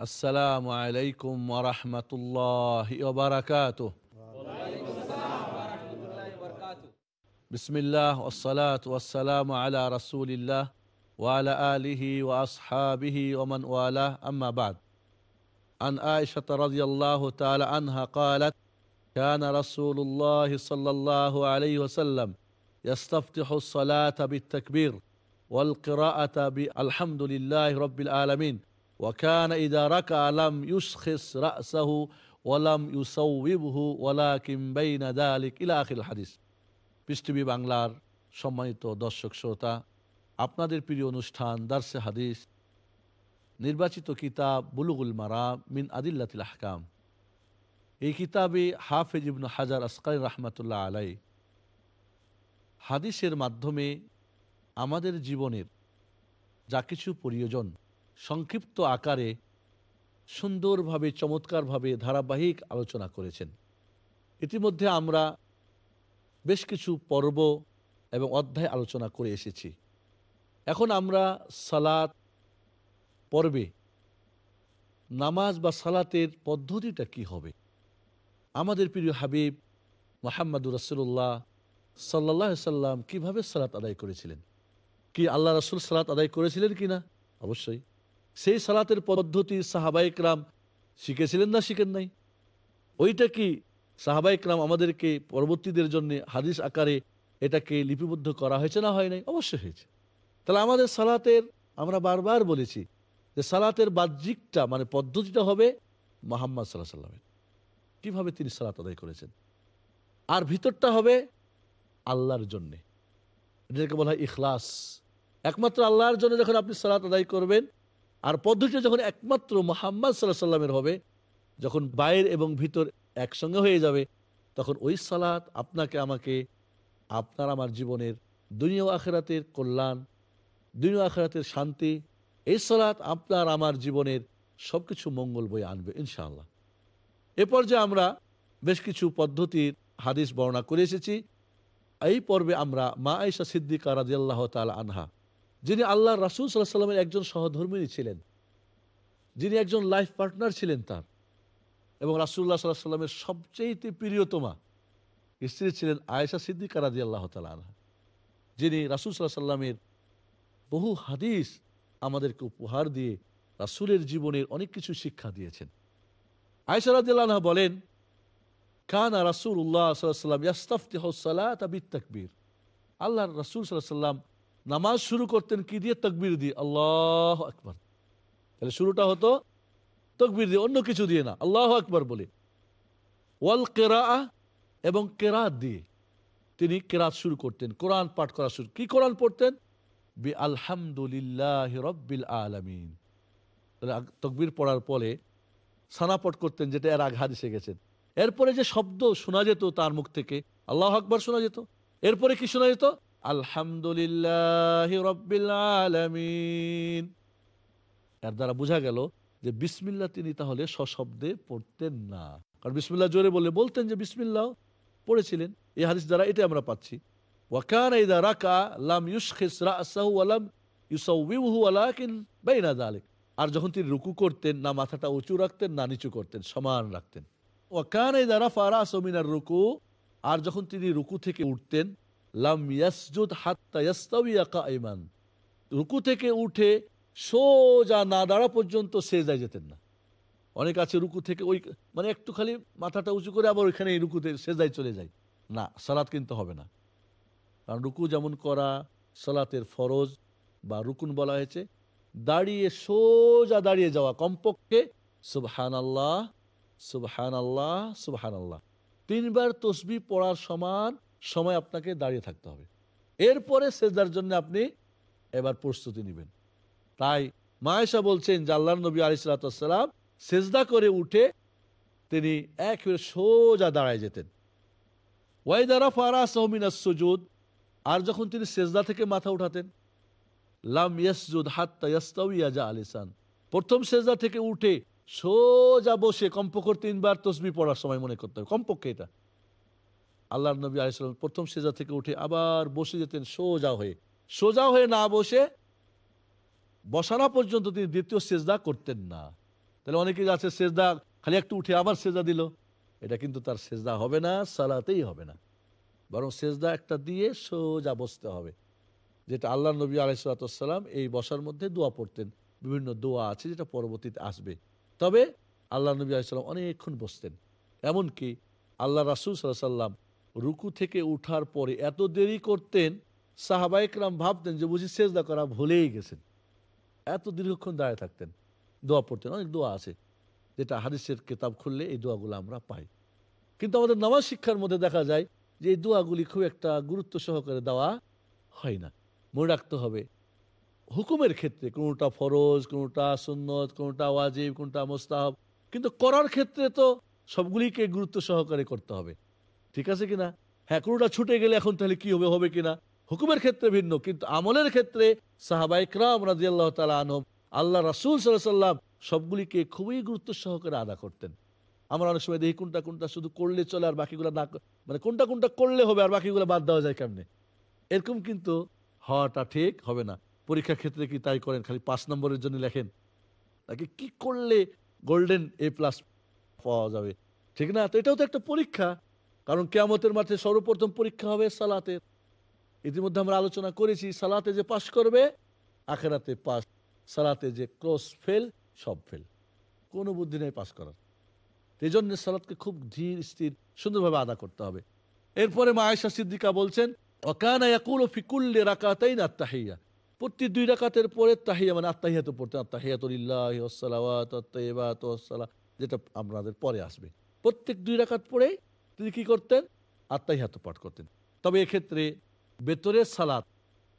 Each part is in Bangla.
السلام عليكم ورحمة الله وبركاته. بسم الله والصلاة والسلام على رسول الله وعلى آله وأصحابه ومن والاه. أما بعد عن عائشة رضي الله تعالى عنها قالت كان رسول الله صلى الله عليه وسلم يستفتح الصلاة بالتكبير والقراءة بالحمد لله رب العالمين. ওয়াকান ইদারাক আলাম ইউসখিস রাসাহু ওয়ালাম ইউসৌবিবহু ওয়ালা কিম্বাইনা দালিক ইলাখিল হাদিস পৃথিবী বাংলার সম্মানিত দর্শক শ্রোতা, আপনাদের প্রিয় অনুষ্ঠান দার্সে হাদিস, নির্বাচিত কিতাব বুলুগুল মারা মিন আদিল্লাতিল হাকাম এই কিতাবে হাফেজ ইবন হাজার আসকাল রহমতুল্লাহ আলাই হাদিসের মাধ্যমে আমাদের জীবনের যা কিছু প্রয়োজন সংক্ষিপ্ত আকারে সুন্দরভাবে, চমৎকারভাবে ধারাবাহিক আলোচনা করেছেন। ইতিমধ্যে আমরা বেশ কিছু পর্ব এবং অধ্যায় আলোচনা করে এসেছি। এখন আমরা সালাত পর্বে নামাজ বা সালাতের পদ্ধতিটা কি হবে? আমাদের প্রিয় হাবিব মোহাম্মদুর রসুল্লাহ সাল্লাহ সাল্লাম কীভাবে সালাত আদায় করেছিলেন? কি আল্লাহ রসুল সালাত আদায় করেছিলেন কি না অবশ্যই। সেই সালাতের পদ্ধতি সাহাবাইকরাম শিখেছিলেন না শিখেন নাই? ওইটা কি সাহাবাইকরাম আমাদেরকে পরবর্তীদের জন্য হাদিস আকারে এটাকে লিপিবদ্ধ করা হয়েছে না হয় নাই? অবশ্যই হয়েছে। তাহলে আমাদের সালাতের, আমরা বারবার বলেছি যে সালাতের বাহ্যিকটা মানে পদ্ধতিটা হবে মোহাম্মদ সাল্লাহ সাল্লামের কীভাবে তিনি সালাত আদায় করেছেন? আর ভিতরটা হবে আল্লাহর জন্যে। এটাকে বলা হয় ইখলাস। একমাত্র আল্লাহর জন্য যখন আপনি সালাত আদায় করবেন আর পদ্ধতিটা যখন একমাত্র মোহাম্মদ সাল্লাহ সাল্লামের হবে, যখন বাইর এবং ভিতর একসঙ্গে হয়ে যাবে, তখন ওই সালাত আপনাকে, আমাকে, আপনার আমার জীবনের দুনিয়া আখেরাতের কল্যাণ, দুনিয়া আখেরাতের শান্তি, এই সালাত আপনার আমার জীবনের সব কিছু মঙ্গল বই আনবে, ইনশাআল্লাহ। এ পর্যায়ে আমরা বেশ কিছু পদ্ধতির হাদিস বর্ণনা করে এসেছি। এই পর্বে আমরা মা আইসা সিদ্দিকা রাজিয়াল্লাহ তাল আনহা যিনি আল্লাহ রাসুল সাল্লাহ সাল্লামের একজন সহধর্মিনী ছিলেন, যিনি একজন লাইফ পার্টনার ছিলেন তার এবং রাসুল্লাহ সাল্লাহ সাল্লামের সবচেয়ে প্রিয়তমা স্ত্রী ছিলেন আয়েশা সিদ্দিকা রাজি আল্লাহ তালা যিনি রাসুল সাল্লাহ সাল্লামের বহু হাদিস আমাদেরকে উপহার দিয়ে রাসুলের জীবনের অনেক কিছু শিক্ষা দিয়েছেন। আয়েশা রাজি আল্লাহ বলেন, কানা রাসুল উল্লাহ সাল্লাম ইয়াস্তাফতিহসালাত তাকবীর আল্লাহ রাসুল সাল্লাহ সাল্লাম নামাজ শুরু করতেন কি দিয়ে? তকবীর দিয়ে। আল্লাহ আকবর। তাহলে শুরুটা হতো তকবির দিয়ে, অন্য কিছু দিয়ে না। আল্লাহ আকবর বলে। ওয়াল কেরা এবং কেরাত দিয়ে তিনি কেরাত শুরু করতেন, কোরআন পাঠ করা শুরু। কি কোরআন পড়তেন? বি আলহামদুলিল্লাহ রব্বিল আলমিন। তকবির পড়ার পরে সানাপট করতেন যেটা এর আগ হাদিসে গেছেন এরপরে যে শব্দ শোনা যেত তার মুখ থেকে, আল্লাহ আকবর শোনা যেত। এরপরে কি শোনা যেত? আলহামদুলিল্লাহ রব্বিল আলমিন। এর দ্বারা বোঝা গেল যে বিসমিল্লা তিনি তাহলে সশব্দে পড়তেন না। কারণ বিসমিল্লা জোরে বলে বলতেন যে বিসমিল্লাহ পড়েছিলেন। এই হাদিস দ্বারা এটা আমরা পাচ্ছি। আলাম আর যখন তিনি রুকু করতেন, না মাথাটা উঁচু রাখতেন, না নিচু করতেন, সমান রাখতেন। ওয়াকান ইদা রাফা রাসমিনার রুকু। আর যখন তিনি রুকু থেকে উঠতেন লাম হাত্তা রুকু থেকে উঠে সোজা না দাঁড়া পর্যন্ত সেজায় যেতেন না। অনেক আছে রুকু থেকে ওই মানে একটু খালি মাথাটা উঁচু করে আবার ওইখানে রুকুতে সেজায় চলে যায়। না, সালাত কিন্তু হবে না। কারণ রুকু যেমন করা সালাতের ফরজ বা রুকুন বলা হয়েছে, দাঁড়িয়ে সোজা দাঁড়িয়ে যাওয়া কমপক্ষে সুবহান আল্লাহ সুবহান আল্লাহ সুবহান আল্লাহ তিনবার তসবি পড়ার সমান সময় আপনাকে দাঁড়িয়ে থাকতে হবে। এরপরে সেজদার জন্য আপনি এবার প্রস্তুতি নেবেন। তাই মায়েশা বলছেন যে আল্লাহ নবী আলিসাল্লাম সেজদা করে উঠে তিনি একেবারে সোজা দাঁড়ায় যেতেন। ওয়াইদারা ফারা সহমিনা সুজুদ, আর যখন তিনি সেজদা থেকে মাথা উঠাতেন, লাম ইয়াসজুদ হাত্তা ইয়াস্তাউইয়া যা আলিসান প্রথম সেজদা থেকে উঠে সোজা বসে কমপক্ষে তিনবার তসবি পড়ার সময় মনে করতে হবে। কমপক্ষে এটা। আল্লাহ নবী আলাইসালাম প্রথম সেজা থেকে উঠে আবার বসে যেতেন, সোজা হয়ে। সোজা হয়ে না বসে বসানো পর্যন্ত তিনি দ্বিতীয় সেজদা করতেন না। তাহলে অনেকে আছে, সেজদা খালি একটু উঠে আবার সেজা দিল। এটা কিন্তু তার সেজদা হবে না, সালাতেই হবে না। বরং সেজদা একটা দিয়ে সোজা বসতে হবে। যেটা আল্লাহ নবী আলাইসালাম এই বসার মধ্যে দোয়া পড়তেন। বিভিন্ন দোয়া আছে যেটা পরবর্তীতে আসবে। তবে আল্লাহ নবী আলাইসাল্লাম অনেকক্ষণ বসতেন। এমনকি আল্লাহ রাসুল সাল্লাহ সাল্লাম রুকু থেকে উঠার পরে এত দেরি করতেন সাহাবাইকরাম ভাবতেন যে বুঝি সেজদা করা ভুলেই গেছেন। এত দীর্ঘক্ষণ দাঁড়িয়ে থাকতেন, দোয়া পড়তেন, অনেক দোয়া আছে। যেটা হাদিসের কেতাব খুললে এই দোয়াগুলো আমরা পাই। কিন্তু আমাদের নামাজ শিক্ষার মধ্যে দেখা যায় যে এই দোয়াগুলি খুব একটা গুরুত্ব সহকারে দেওয়া হয় না। মনে রাখতে হবে, হুকুমের ক্ষেত্রে কোনোটা ফরজ, কোনোটা সুন্নত, কোনোটা ওয়াজিব, কোনোটা মোস্তাহব। কিন্তু করার ক্ষেত্রে তো সবগুলিকে গুরুত্ব সহকারে করতে হবে। ঠিক আছে কিনা? হ্যাঁ কোনোটা ছুটে গেলে এখন তাহলে কি হবে হবে কিনা? হুকুমের ক্ষেত্রে ভিন্ন, কিন্তু আমলের ক্ষেত্রে সাহাবাইকরাম রাজি আল্লাহ তালা আনহম, আল্লাহ রাসুল সাল্লাহ সাল্লাম সবগুলিকে খুবই গুরুত্ব সহকারে আদা করতেন। আমরা অনেক সময় দেখি কোনটা কোনটা শুধু করলে চলে আর বাকিগুলো না মানে কোনটা কোনটা করলে হবে আর বাকিগুলো বাদ দেওয়া যায় কেমনে? এরকম কিন্তু হওয়াটা ঠিক হবে না। পরীক্ষার ক্ষেত্রে কি তাই করেন? খালি পাঁচ নম্বরের জন্য লেখেন। নাকি কি করলে গোল্ডেন এ প্লাস পাওয়া যাবে? ঠিক না? তো এটাও তো একটা পরীক্ষা। কারণ কেয়ামতের মাঠে সর্বপ্রথম পরীক্ষা হবে সালাতের। ইতিমধ্যে আমরা আলোচনা করেছি, সালাতে যে পাশ করবে, আখেরাতে পাস সালাতে যে ক্রস ফেল, সব ফেল। কোনো বুদ্ধি নেই পাশ করার। এই জন্য সালাদকে খুব ধীর, স্থির, সুন্দরভাবে আদা করতে হবে। এরপরে মা আয়েশা সিদ্দিকা বলছেন অকানা ইয়াকুল ফিকুল্লে রাকাতাই না তাহিয়া প্রতি দুই রাকাতের পরে তাহিয়া মানে আত্মাহিয়াত পড়তে আত্মাহিয়াতুল্লাহ ওসালাওয়াত আত্তাইবাত ওসালা যেটা আমাদের পরে আসবে। প্রত্যেক দুই রাকাত পরেই তিনি কি করতেন? আত্মাহিয়াত পাঠ করতেন। তবে এক্ষেত্রে বেতরের সালাত,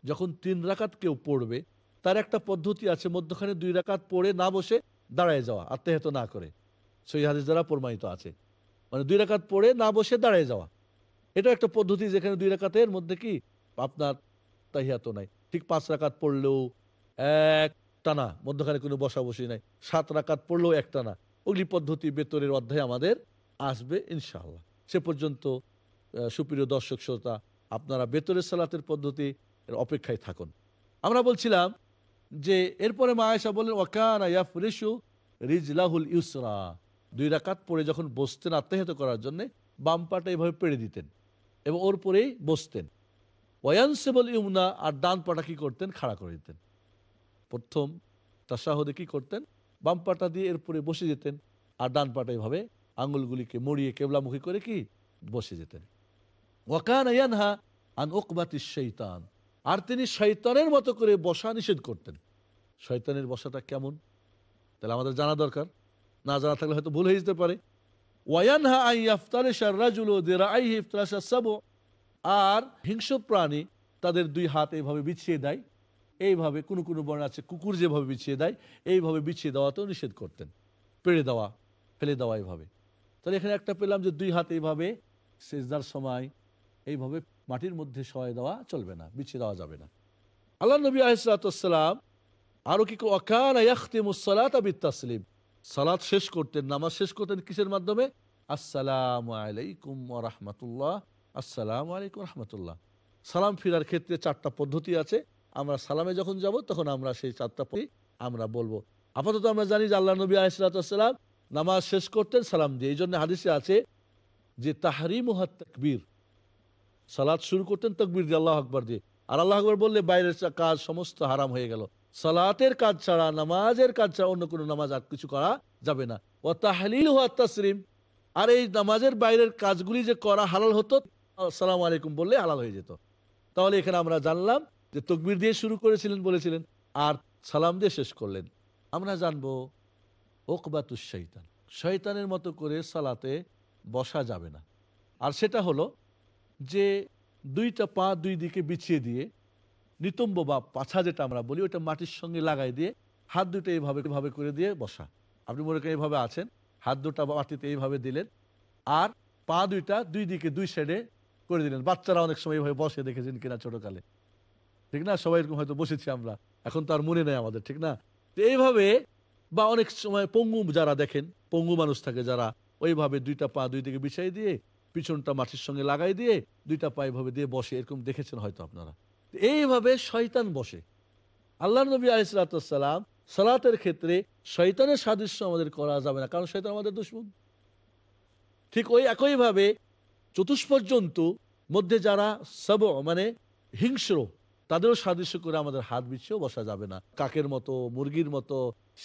যখন তিন রাকাত কেউ পড়বে, তার একটা পদ্ধতি আছে, মধ্যখানে দুই রাকাত পড়ে না বসে দাঁড়ায় যাওয়া আত্মাহিত না করে। সই হাদিস দ্বারা প্রমাণিত আছে। মানে দুই রাকাত পড়ে না বসে দাঁড়ায় যাওয়া। এটা একটা পদ্ধতি যেখানে দুই রাকাতের মধ্যে কি? আপনার তাহিয়াত নাই। ঠিক পাঁচ রাকাত পড়লেও এক টানা, মধ্যখানে কোনো বসা বসি নাই। সাত রাকাত পড়লেও এক টানা। ওগুলি পদ্ধতি বেতরের অধ্যায় আমাদের আসবে, ইনশাআল্লাহ। সে পর্যন্ত সুপ্রিয় দর্শক শ্রোতা, আপনারা বেতরের সালাতের পদ্ধতি এর অপেক্ষায় থাকুন। আমরা বলছিলাম যে, এরপরে মা আয়েশা বললেন, ওয়াকানা রিজলাহুল ইউসরা। দুই রাকাত পরে যখন বসতেন আত্মাহিত করার জন্য, বাম পাটা এভাবে পেড়ে দিতেন এবং ওর পরেই বসতেন। ওয়ানসেবল ইউমনা আর ডান পাটা কি করতেন? খাড়া করে দিতেন। প্রথম তাসাহদে কি করতেন? বাম পাটা দিয়ে এরপরে বসে যেতেন আর ডান পাটা এভাবে আঙ্গুলগুলিকে মড়িয়ে কেবলামুখী করে কি? বসে যেতেন। ওয়াকান ইয়ানহা আন ওকবাতি শৈতান। আর তিনি শৈতানের মতো করে বসা নিষেধ করতেন। শৈতানের বসাটা কেমন? তাহলে আমাদের জানা দরকার। না জানা থাকলে হয়তো ভুল হয়ে যেতে পারে। ওয়ানহা আই আফতারেশা রাজুল দেরা আই ইফতারেশা সাব আর হিংস্র প্রাণী তাদের দুই হাত এইভাবে বিছিয়ে দেয়। এইভাবে কোনো কোনো বর্ণ আছে, কুকুর যেভাবে বিছিয়ে দেয়, এইভাবে বিছিয়ে দেওয়াতেও নিষেধ করতেন। পেড়ে দেওয়া, ফেলে দেওয়া এইভাবে। তাহলে এখানে একটা পেলাম যে দুই হাত এইভাবে সেজদার সময় এইভাবে মাটির মধ্যে সহায় দেওয়া চলবে না, বিছিয়ে দেওয়া যাবে না। আল্লাহ নবী আহসালাম আরও কি তাসলিম সালাত শেষ করতেন, নামাজ শেষ করতেন কিসের মাধ্যমে? আসসালাম আলাইকুম রহমতুল্লাহ, আসসালাম আলাইকুম রহমতুল্লাহ। সালাম ফিরার ক্ষেত্রে চারটা পদ্ধতি আছে। আমরা সালামে যখন যাব, তখন আমরা সেই চারটা আমরা বলব। আপাতত আমরা জানি যে আল্লাহ নবী আলাইসালাম নামাজ শেষ করতেন, সালাম দিয়ে। এই জন্য হাদিসে আছে যে, তাহারিম তকবীর। সালাদ শুরু করতেন, তকবীর দিয়ে আল্লাহ আকবর দিয়ে। আর আল্লাহ আকবর বললে, বাইরের কাজ সমস্ত হারাম হয়ে গেল। সালাতের কাজ ছাড়া, নামাজের কাজ ছাড়া অন্য কোনো নামাজ আর কিছু করা যাবে না। ও তাহলিল হওয়া তাসরিম। আর এই নামাজের বাইরের কাজগুলি যে করা হালাল হতো, সালাম আলাইকুম বললে হালাল হয়ে যেত। তাহলে এখানে আমরা জানলাম যে, তকবির দিয়ে শুরু করেছিলেন, বলেছিলেন, আর সালাম দিয়ে শেষ করলেন। আমরা জানব ওকবাতুস শৈতান। শয়তানের মতো করে সালাতে বসা যাবে না। আর সেটা হলো যে দুইটা পা দুই দিকে বিছিয়ে দিয়ে নিতম্ব বা পাছা যেটা আমরা বলি ওটা মাটির সঙ্গে লাগাই দিয়ে হাত দুটো এইভাবে এইভাবে করে দিয়ে বসা। আপনি মনে করেন এইভাবে আছেন, হাত দুটা মাটিতে এইভাবে দিলেন, আর পা দুইটা দুই দিকে দুই সাইডে করে দিলেন। বাচ্চারা অনেক সময় এইভাবে বসে দেখেছেন কিনা ছোটকালে। ঠিক না? সবাই এরকম হয়তো বসেছি আমরা। এখন তো আর মনে নেই আমাদের, ঠিক না? তো এইভাবে বা অনেক সময় পঙ্গু যারা দেখেন, পঙ্গু মানুষ থাকে যারা ওইভাবে দুইটা পা দুই দিকে বিছাই দিয়ে, পিছনটা মাটির সঙ্গে লাগাই দিয়ে, দুইটা পা এইভাবে দিয়ে বসে, এরকম দেখেছেন হয়তো আপনারা। এইভাবে শয়তান বসে। আল্লাহ নবী আলিসাল্লাম সালাতের ক্ষেত্রে শয়তানের সাদৃশ্য আমাদের করা যাবে না, কারণ শয়তান আমাদের দুশ্মন। ঠিক ওই একইভাবে চতুষ্পর্যন্ত মধ্যে যারা সব মানে হিংস্র তাদেরও সাদৃশ্য করে আমাদের হাত বিছিয়েও বসা যাবে না। কাকের মতো, মুরগির মতো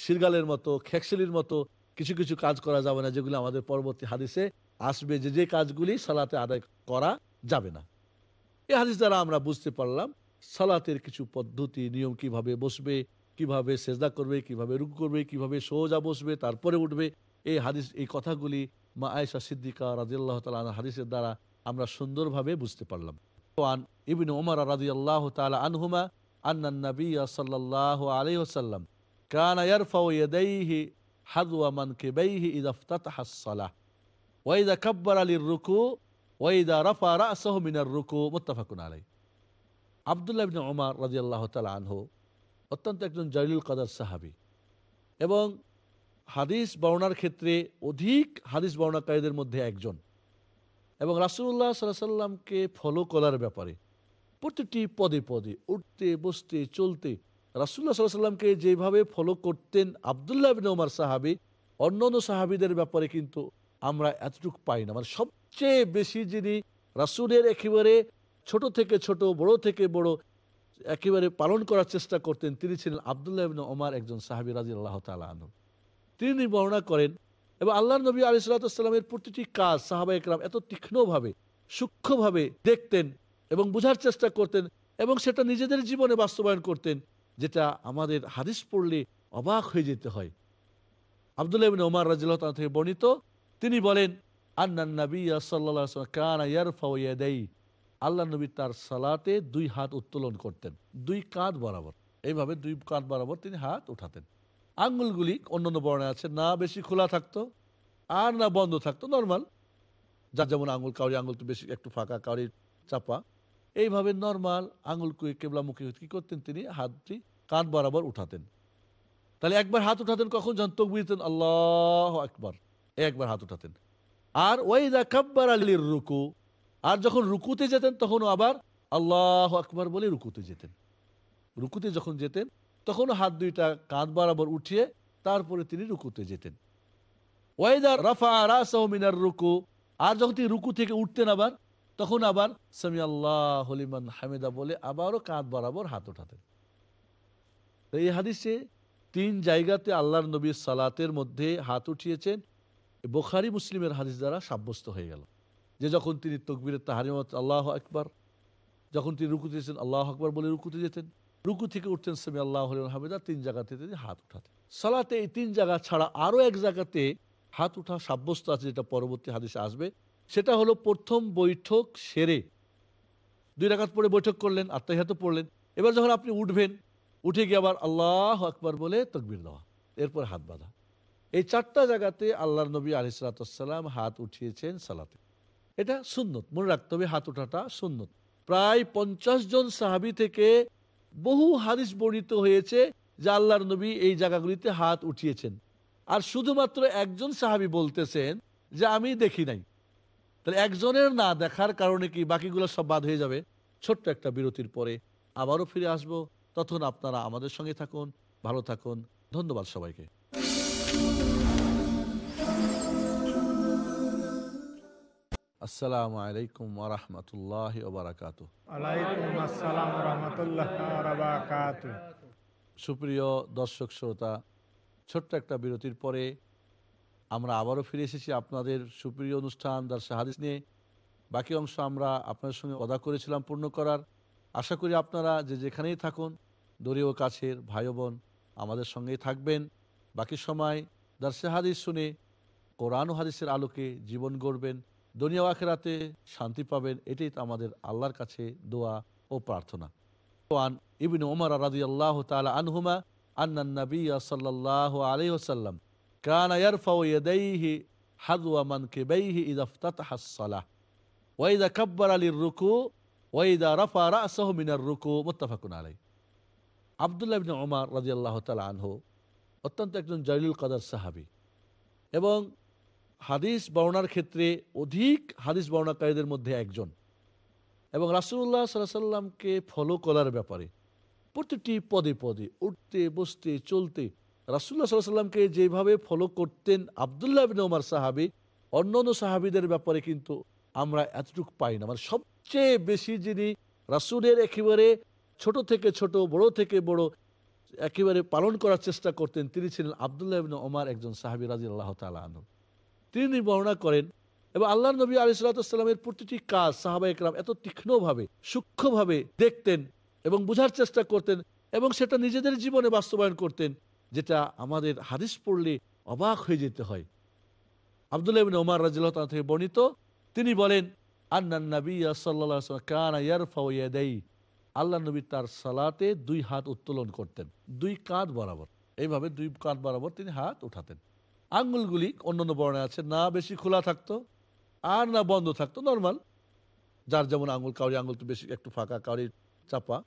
শিরগালের মতো খেকশিলির মতো কিছু কিছু কাজ করা যাবে না, যেগুলো আমাদের পরবর্তী হাদিসে আসবে যে যে কাজগুলি সালাতে আদায় করা যাবে না। এই হাদিস দ্বারা আমরা বুঝতে পারলাম সালাতের কিছু পদ্ধতি, নিয়ম কীভাবে বসবে, কীভাবে সেজদা করবে, কীভাবে রুক করবে, কীভাবে সোজা বসবে, তারপরে উঠবে। এই হাদিস, এই কথাগুলি মা আয়েশা সিদ্দিকা রাজিয়াল্লাহ তালা হাদিসের দ্বারা আমরা সুন্দরভাবে বুঝতে পারলাম। ওয়ান ইবনে তাআলা আনহুমা আন্না নবিয়্য সাল্লাল্লাহু আলাইহি ওয়াসাল্লাম কানা ইয়ারফাউ ইয়াদাইহি হাযওয়া মানকিবাইহি ইযা ইফতাতাহা আস-সালাহ লির-রুকু ওয়া ইযা রাফা রা'সাহু মিনার রুকু। মুত্তাফাকুন আলাইহি। আব্দুল্লাহ ইবনে ওমর রাদিয়াল্লাহু তাআলা আনহু অত্যন্ত একজন জলিল কদর সাহাবী এবং হাদিস বর্ণার ক্ষেত্রে অধিক হাদিস বর্ণাকারীদের মধ্যে একজন। এবং রাসুল্লাহ সাল্লাহ সাল্লামকে ফলো করার ব্যাপারে প্রতিটি পদে পদে উঠতে, বসতে, চলতে রাসুল্লাহ সাল্লাহ সাল্লামকে যেভাবে ফলো করতেন আবদুল্লাহ বিন ওমর সাহাবি, অন্য অন্য সাহাবিদের ব্যাপারে কিন্তু আমরা এতটুকু পাই না। মানে সবচেয়ে বেশি যিনি রাসুলের একেবারে ছোট থেকে ছোট, বড় থেকে বড় একেবারে পালন করার চেষ্টা করতেন, তিনি ছিলেন আবদুল্লাহ ওমর একজন সাহাবি রাজি আল্লাহ তালা তিনি বর্ণনা করেন এবং আল্লাহ নবী আলিসাল্লামের প্রতিটি কাজ সাহাবা একরাম এত তীক্ষ্ণভাবে, সূক্ষ্মভাবে দেখতেন এবং বোঝার চেষ্টা করতেন এবং সেটা নিজেদের জীবনে বাস্তবায়ন করতেন, যেটা আমাদের হাদিস পড়লে অবাক হয়ে যেতে হয়। আবদুল্লাহ ওমর রাজিল্লাহ থেকে বর্ণিত, তিনি বলেন আল্লাহ নবী তার সালাতে দুই হাত উত্তোলন করতেন, দুই কাঁধ বরাবর। এইভাবে দুই কাঁধ বরাবর তিনি হাত উঠাতেন। আঙ্গুলগুলি অন্যান্য বর্ণে আছে, না বেশি খোলা থাকতো আর না বন্ধ থাকতো নর্মাল যার যেমন আঙুল, কাউরি আঙুল তো বেশি একটু ফাঁকা, কাউরি চাপা। এইভাবে নর্মাল আঙুলকে কেবলামুখী কি করতেন তিনি? হাতটি কাঁধ বরাবর উঠাতেন। তাহলে একবার হাত উঠাতেন কখন? যখন তকবির দিতেন, আল্লাহ একবার একবার হাত উঠাতেন। আর ওয়াইদা কাব্বার আলীর রুকু, আর যখন রুকুতে যেতেন তখনও আবার আল্লাহ আকবার বলে রুকুতে যেতেন। রুকুতে যখন যেতেন তখনও হাত দুইটা কাঁধ বরাবর উঠিয়ে তারপরে তিনি রুকুতে যেতেন। ওয়াইদা রাফা রাসাহ মিনার রুকু, আর যখন তিনি রুকু থেকে উঠতেন আবার, তখন আবার সামি আল্লাহ হলিমান হামিদা বলে আবারও কাঁধ বরাবর হাত উঠাতেন তো এই হাদিসে তিন জায়গাতে আল্লাহর নবী সালাতের মধ্যে হাত উঠিয়েছেন। বোখারি, মুসলিমের হাদিস দ্বারা সাব্যস্ত হয়ে গেল যে যখন তিনি তকবিরের তাহারিমত আল্লাহ আকবার, যখন তিনি রুকুতে যেতেন, আল্লাহ আকবার বলে রুকুতে যেতেন। রুকু থেকে উঠতেন সামি আল্লাহ হামিদা তিন জায়গাতে তিনি হাত উঠাতেন। সালাতে এই তিন জায়গা ছাড়া আরও এক জায়গাতে হাত উঠা সাব্যস্ত আছে, যেটা পরবর্তী হাদিসে আসবে। সেটা হলো প্রথম বৈঠক সেরে। দুই রাকাত পরে বৈঠক করলেন আত্মাহিয়াত পড়লেন। এবার যখন আপনি উঠবেন, উঠে গিয়ে আবার আল্লাহ আকবার বলে তকবির দেওয়া। এরপর হাত বাঁধা। এই চারটা জায়গাতে আল্লাহর নবী আলিসালাম হাত উঠিয়েছেন সালাতে। এটা সুন্নত, মনে রাখতে হবে হাত উঠাটা সুন্নত। প্রায় পঞ্চাশ জন সাহাবি থেকে বহু হাদিস বর্ণিত হয়েছে যে আল্লাহর নবী এই জায়গাগুলিতে হাত উঠিয়েছেন। আর শুধুমাত্র একজন সাহাবি বলতেছেন যে আমি দেখি নাই। তাহলে একজনের না দেখার কারণে কি বাকিগুলো সব বাদ হয়ে যাবে? ছোট্ট একটা বিরতির পরে আবারও ফিরে আসব। তখন আপনারা আমাদের সঙ্গে থাকুন, ভালো থাকুন। ধন্যবাদ সবাইকে। আসসালামু আলাইকুম ওরহমতুল্লাহ ওবরাকাত সুপ্রিয় দর্শক শ্রোতা ছোট্ট একটা বিরতির পরে আমরা আবারও ফিরে এসেছি আপনাদের সুপ্রিয় অনুষ্ঠান দার হাদিস নিয়ে। বাকি অংশ আমরা আপনাদের সঙ্গে অদা করেছিলাম পূর্ণ করার। আশা করি আপনারা যে যেখানেই থাকুন দূরে ও কাছের ভাই বোন আমাদের সঙ্গেই থাকবেন। বাকি সময় দার্সে হাদিস শুনে কোরআন হাদিসের আলোকে জীবন গড়বেন। দুনিয়া আখেরাতে শান্তি পাবেন, এটাই তো আমাদের আল্লাহর কাছে দোয়া ও প্রার্থনা। ইবিন ওমর রাদি আল্লাহ তালা আনহুমা, আন্না নবিয় সাল্লাহ আলাইহি ওসাল্লাম কানা ইয়ারফাউ ইয়াদাইহি হাদওয়া মানকিবাইহি ইযা ইফতাতাহা আস-সালাহ ওয়া ইযা কাব্বারা লির-রুকু ওয়া ইযা রাফা রা'সাহু মিনার রুকু, মুত্তাফাকুন আলাইহি। আব্দুল্লাহ ইবনে ওমর রাদিয়াল্লাহু তাআলা আনহু অত্যন্ত একজন জলিল কদর সাহাবী এবং হাদিস বর্ণার ক্ষেত্রে অধিক হাদিস বর্ণাকারীদের মধ্যে একজন। এবং রাসুল্লাহ সাল্লাহ সাল্লামকে ফলো করার ব্যাপারে প্রতিটি পদে পদে উঠতে, বসতে, চলতে রাসুল্লাহ সাল্লাহ সাল্লামকে যেভাবে ফলো করতেন আবদুল্লাহ বিন ওমর সাহাবি অন্য অন্য সাহাবিদের ব্যাপারে কিন্তু আমরা এতটুকু পাই না। মানে সবচেয়ে বেশি যিনি রাসুলের একেবারে ছোট থেকে ছোট, বড় থেকে বড় একেবারে পালন করার চেষ্টা করতেন, তিনি ছিলেন আবদুল্লাহ ইবিন ওমার একজন সাহাবি রাজি আল্লাহ তালা আনু তিনি বর্ণনা করেন এবং আল্লাহ নবী আলি সাল্লাতামের প্রতিটি কাজ সাহাবা একরাম এত তীক্ষ্ণভাবে, সূক্ষ্মভাবে দেখতেন এবং বোঝার চেষ্টা করতেন এবং সেটা নিজেদের জীবনে বাস্তবায়ন করতেন, যেটা আমাদের হাদিস পড়লে অবাক হয়ে যেতে হয়। আবদুল্লাহ ওমার রাজিল্লাহ থেকে বর্ণিত, তিনি বলেন আন্নান নবী সাল্লাহ কানা আল্লাহ নবী তার সালাতে দুই হাত উত্তোলন করতেন, দুই কাঁধ বরাবর। এইভাবে দুই কাঁধ বরাবর তিনি হাত উঠাতেন। আঙ্গুলগুলি অন্যান্য বর্ণে আছে, না বেশি খোলা থাকতো আর না বন্ধ থাকতো নর্মাল যার যেমন আঙ্গুল, কাউরি আঙ্গুল তো বেশি একটু ফাঁকা, কাউরি চাপা।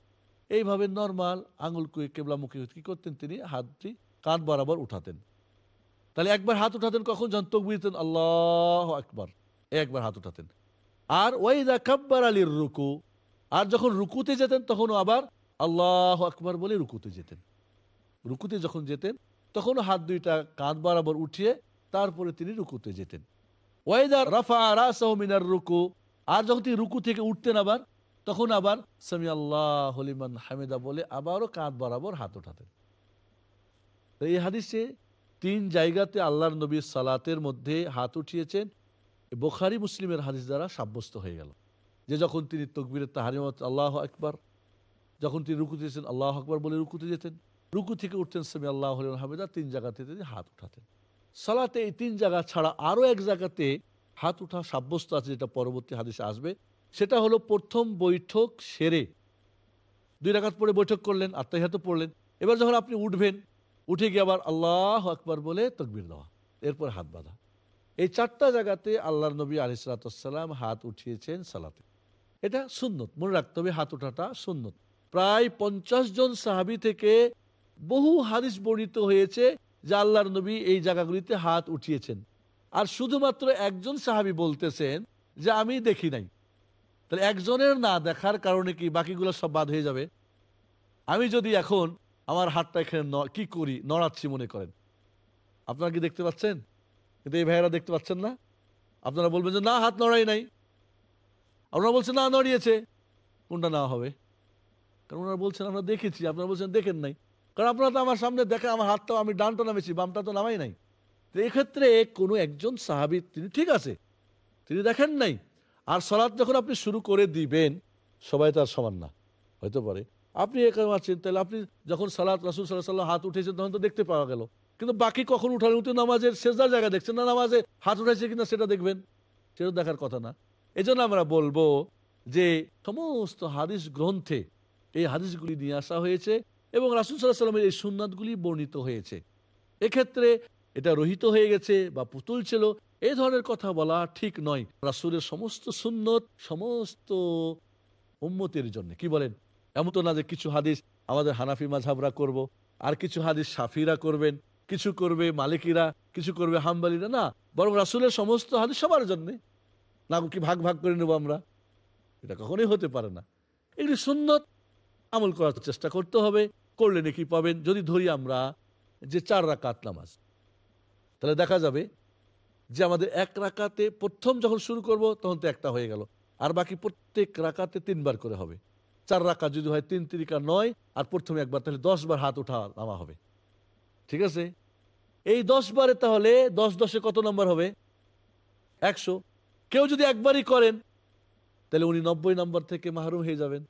এইভাবে নর্মাল আঙ্গুলকে কেবলামুখী কি করতেন তিনি? হাতটি কাঁধ বরাবর উঠাতেন। তাহলে একবার হাত উঠাতেন কখন? যখন তকবিরতেন আল্লাহ একবার একবার হাত উঠাতেন। আর ওয়াইদা কাব্বার আলীর রুকু আর যখন রুকুতে যেতেন তখন আবার আল্লাহ আকবার বলে রুকুতে যেতেন। রুকুতে যখন যেতেন তখনও হাত দুইটা কাঁধ বরাবর উঠিয়ে তারপরে তিনি রুকুতে যেতেন। ওয়াইদা রাফা রাসাহ মিনার রুকু, আর যখন তিনি রুকু থেকে উঠতেন আবার, তখন আবার সামি আল্লাহ হলিমান হামিদা বলে আবারও কাঁধ বরাবর হাত উঠাতেন তো এই হাদিসে তিন জায়গাতে আল্লাহর নবী সালাতের মধ্যে হাত উঠিয়েছেন, বোখারি মুসলিমের হাদিস দ্বারা সাব্যস্ত হয়ে গেল। যে যখন তিনি তকবিরের তাহারিমত আল্লাহ আকবার, যখন তিনি রুকুতে যেতেন আল্লাহ আকবার বলে রুকুতে যেতেন। রুকু থেকে উঠতেন সামি আল্লাহ হামিদা, তিন জায়গাতে তিনি হাত উঠাতেন। সালাতে এই তিন জায়গা ছাড়া আরও এক জায়গাতে হাত উঠা সাব্যস্ত আছে, যেটা পরবর্তী হাদিসে আসবে। সেটা হলো প্রথম বৈঠক সেরে। দুই রাকাত পরে বৈঠক করলেন আত্মাহিয়াত পড়লেন। এবার যখন আপনি উঠবেন, উঠে গিয়ে আবার আল্লাহ আকবার বলে তকবির দেওয়া। এরপর হাত বাঁধা। এই চারটা জায়গাতে আল্লাহর নবী আলিসালাম হাত উঠিয়েছেন সালাতে। এটা সুন্নত, মনে রাখতে হবে হাত ওঠাটা সুন্নত। প্রায় পঞ্চাশ জন সাহাবি থেকে বহু হাদিস বর্ণিত হয়েছে যে আল্লাহর নবী এই জায়গাগুলিতে হাত উঠিয়েছেন। আর শুধুমাত্র একজন সাহাবি বলতেছেন যে আমি দেখি নাই। তাহলে একজনের না দেখার কারণে কি বাকিগুলো সব বাদ হয়ে যাবে? আমি যদি এখন আমার হাতটা এখানে কি করি, নড়াচ্ছি মনে করেন। আপনারা কি দেখতে পাচ্ছেন? কিন্তু এই ভাইয়েরা দেখতে পাচ্ছেন না। আপনারা বলবেন যে, না, হাত নড়াই নাই। আপনারা বলছেন, না, নড়িয়েছে। কোনটা না হবে? কারণ ওনারা বলছেন, আমরা দেখেছি। আপনারা বলছেন, দেখেন নাই। কারণ আপনারা তো আমার সামনে দেখে আমার হাতটা আমি ডানটা নামেছি বামটা তো নামাই নাই। তো এক্ষেত্রে কোনো একজন সাহাবি, তিনি ঠিক আছে, তিনি দেখেন নাই। আর সলাৎ যখন আপনি শুরু করে দিবেন, সবাই তার সমান না, হয়তো পারে। আপনি এখানে আছেন, তাহলে আপনি যখন সালাত, রাসুল সাল্লাহ সাল্লাম হাত উঠেছেন, তখন তো দেখতে পাওয়া গেল। কিন্তু বাকি কখন উঠালেন উঠে নামাজের শেষদার জায়গা দেখছেন না নামাজে হাত উঠেছে কিনা সেটা দেখবেন? সেটা দেখার কথা না। এজন্য আমরা বলব যে সমস্ত হাদিস গ্রন্থে এই হাদিসগুলি নিয়ে আসা হয়েছে। এবং রাসুল সাল্লাহ সাল্লামের এই সুন্নাতগুলি বর্ণিত হয়েছে। এক্ষেত্রে এটা রহিত হয়ে গেছে বা পুতুল ছিল এই ধরনের কথা বলা ঠিক নয়। রাসুলের সমস্ত সুন্নত সমস্ত উম্মতের জন্য। কি বলেন? এমন তো না যে কিছু হাদিস আমাদের হানাফি মাঝাবরা করব। আর কিছু হাদিস সাফিরা করবেন, কিছু করবে মালিকিরা, কিছু করবে হাম্বালিরা, না। বরং রাসুলের সমস্ত হাদিস সবার জন্যে। না, কি ভাগ ভাগ করে নেব আমরা? এটা কখনোই হতে পারে না। এগুলি সুন্নত আমল করার চেষ্টা করতে হবে, করলে নাকি পাবেন। যদি ধরি আমরা যে চার রাকাত নামাজ, তাহলে দেখা যাবে যে আমাদের এক রাকাতে প্রথম যখন শুরু করব, তখন তো একটা হয়ে গেল। আর বাকি প্রত্যেক রাকাতে তিনবার করে হবে। চার রাকাত যদি হয় তিন তিরিকা নয়, আর প্রথমে একবার, তাহলে দশ বার হাত উঠা নামা হবে। ঠিক আছে? এই দশ বারে তাহলে দশ দশে কত নম্বর হবে? একশো। কেউ যদি একবারই করেন, তাহলে উনি নব্বই নম্বর থেকে মাহরুম হয়ে যাবেন।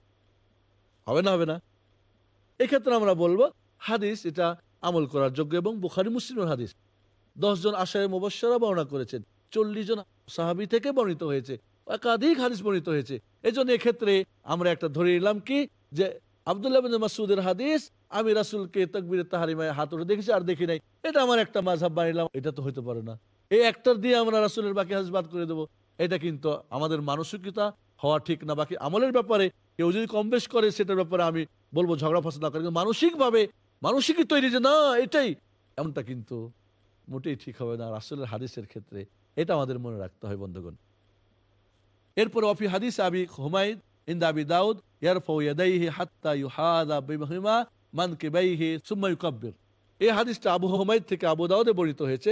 হবে না হবে না। এক্ষেত্রে আমরা বলব, হাদিস এটা আমল করার যোগ্য এবং বুখারি মুসলিমের হাদিস। দশজন আশায় মুবশ্বরা বর্ণনা করেছেন, চল্লিশ জন সাহাবি থেকে বর্ণিত হয়েছে, একাধিক হাদিস বর্ণিত হয়েছে। এই জন্য এক্ষেত্রে আমরা একটা ধরে নিলাম কি, যে আবদুল্লাহ মাসুদের হাদিস, আমি রাসুলকে তকবির তাহারিমায় হাত উঠে দেখেছি আর দেখি নাই। এটা আমার একটা মাঝাব বানিলাম এটা তো হইতে পারে না। এই একটার দিয়ে আমরা রাসুলের বাকি হাদিস বাদ করে দেবো। এটা কিন্তু আমাদের মানসিকতা হওয়া ঠিক না, বাকি আমলের ব্যাপারে কেউ যদি কম বেশ করে, সেটার ব্যাপারে আমি বলব ঝগড়া ফাঁসা না করে, কিন্তু মানসিকভাবে, মানসিকই তৈরি যে, না, এটাই। এমনটা কিন্তু মোটেই ঠিক হবে না রাসুলের হাদিসের ক্ষেত্রে। এটা আমাদের মনে রাখতে হয়, বন্ধুগণ। এরপরে অফি হাদিস আবি হুমায়দ ইন্দা আবি দাউদ হাত্তা ইউহাদা বিহিমা মানকিবাইহি সুম্মা ইউকাব্বির। এই হাদিসটা আবু হুমায়দ থেকে আবু দাউদে হয়েছে।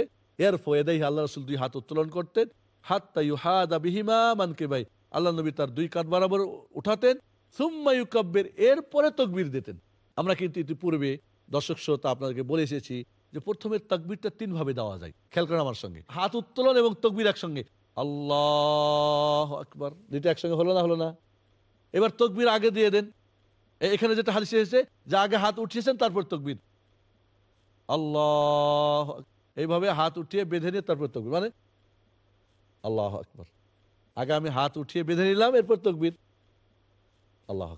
আল্লাহ রাসূল দুই হাত উত্তোলন করতেন। হাত্তা ইউহাদা বিহিমা মানকিবাই আল্লাহ নবী তার দুই কাঁধ বরাবর উঠাতেন, সুম্মা ইউকাব্বির, এরপরে তকবীর দিতেন। আমরা কিন্তু ইতিপূর্বে দর্শক শ্রোতা আপনাদেরকে বলে এসেছি যে প্রথমে তকবিরটা তিন ভাবে দেওয়া যায়। খেয়াল করেন আমার সঙ্গে। হাত উত্তোলন এবং তকবির একসঙ্গে। আল্লাহ আকবার। দুইটা একসঙ্গে হলো না হলো না? এবার তকবির আগে দিয়ে দেন। এখানে যেটা হাদিস এসেছে, যে আগে হাত উঠিয়েছেন, তারপর তকবির। আল্লাহ এইভাবে হাত উঠিয়ে বেঁধে নিয়ে তারপর তকবির। মানে আল্লাহ আকবার। আগে আমি হাত উঠিয়ে বেঁধে নিলাম, এরপর তকবির। আল্লাহ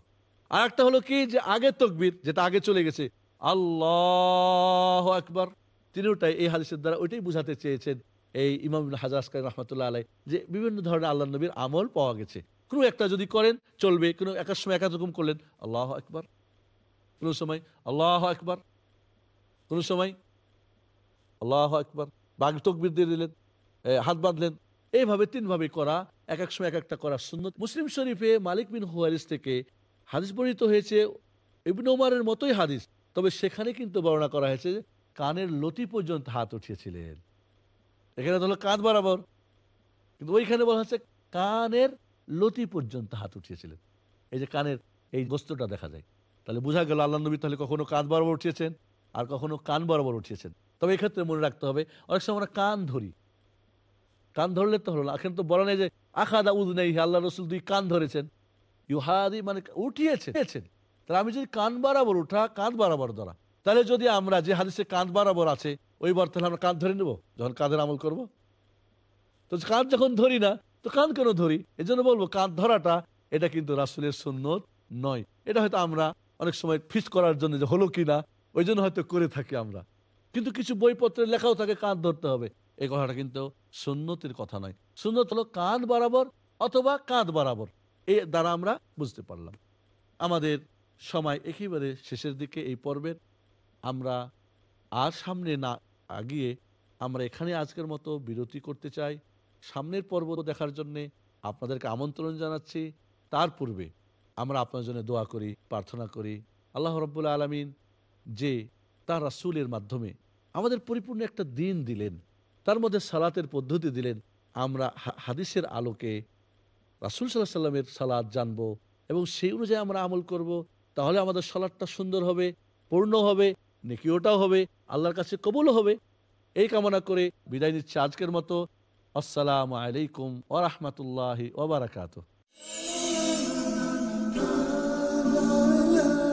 আর একটা হলো কি, যে আগে তকবির, যেটা আগে চলে গেছে, আল্লাহ আকবার। তিনি ওটাই এই হাদিসের দ্বারা ওইটাই বুঝাতে চেয়েছেন এই ইমাম হাজার রহমতুল্লাহ আলাই যে বিভিন্ন ধরনের আল্লাহ নবীর আমল পাওয়া গেছে। কোনো একটা যদি করেন, চলবে, কোনো একার সময় একাধ রকম করলেন, আল্লাহ আকবার। কোনো সময়, আল্লাহ আকবার। কোনো সময়, আল্লাহ আকবার। বাঘ তকবির দিয়ে দিলেন হাত বাঁধলেন। এইভাবে তিনভাবে করা এক এক সময় এক একটা করা সুন্নত। মুসলিম শরীফে মালিক বিন হুয়ারিস থেকে হাদিস বর্ণিত হয়েছে, ইবনে মতোই হাদিস, তবে সেখানে কিন্তু বর্ণনা করা হয়েছে কানের লতি পর্যন্ত হাত উঠিয়েছিলেন। এখানে হলো কাঁধ বরাবর। কিন্তু ওইখানে বলা হচ্ছে কানের লতি পর্যন্ত হাত উঠিয়েছিলেন। এই যে কানের এই বস্তুটা দেখা যায়। তাহলে বোঝা গেল আল্লাহ নবী তাহলে কখনো কাঁধ বরাবর উঠিয়েছেন আর কখনো কান বরাবর উঠিয়েছেন। তবে এক্ষেত্রে মনে রাখতে হবে, অনেক সময় আমরা কান ধরি। কান ধরলে তো হলো না। এখন তো বলা নেই যে আখাদা উদ নেই আল্লাহ রসুল দুই কান ধরেছেন। ইউহাদি মানে উঠিয়েছেন। তাহলে আমি যদি কান বরাবর উঠা কাঁধ বরাবর ধরা তাহলে যদি আমরা যে হাদিসে কাঁধ বরাবর আছে ওইবার তাহলে আমরা কাঁধ ধরে নেব? যখন কাঁধের আমল করব? তো কাঁধ যখন ধরি না, তো কান কেন ধরি? এই জন্য বলব কাঁধ ধরাটা, এটা কিন্তু রাসুলের সুন্নত নয়। এটা হয়তো আমরা অনেক সময় ফিস করার জন্য যে হলো কিনা, ওই জন্য হয়তো করে থাকি আমরা। কিন্তু কিছু বইপত্রে লেখাও থাকে কাঁধ ধরতে হবে। এই কথাটা কিন্তু সুন্নতির কথা নয়। সুন্নত হলো কাঁধ বরাবর অথবা কাঁধ বরাবর। এই দ্বারা আমরা বুঝতে পারলাম। আমাদের সময় একেবারে শেষের দিকে এই পর্বের। আমরা আর সামনে না আগিয়ে আমরা এখানে আজকের মতো বিরতি করতে চাই। সামনের পর্ব দেখার জন্যে আপনাদেরকে আমন্ত্রণ জানাচ্ছি। তার পূর্বে আমরা আপনার জন্য দোয়া করি, প্রার্থনা করি, আল্লাহ রব্বুল্লা আলমিন যে তার রাসুলের মাধ্যমে আমাদের পরিপূর্ণ একটা দিন দিলেন। তার মধ্যে সালাতের পদ্ধতি দিলেন, আমরা হাদিসের আলোকে রাসুল সাল্লাহ সাল্লামের সালাদ জানব এবং সেই অনুযায়ী আমরা আমল করব, তাহলে আমাদের সালাদটা সুন্দর হবে, পূর্ণ হবে, নেকিওটাও হবে, আল্লাহর কাছে কবুলও হবে। এই কামনা করে বিদায় নিচ্ছে আজকের মতো। আসসালামু আলাইকুম ওরহমতুল্লাহি ওবরাকাত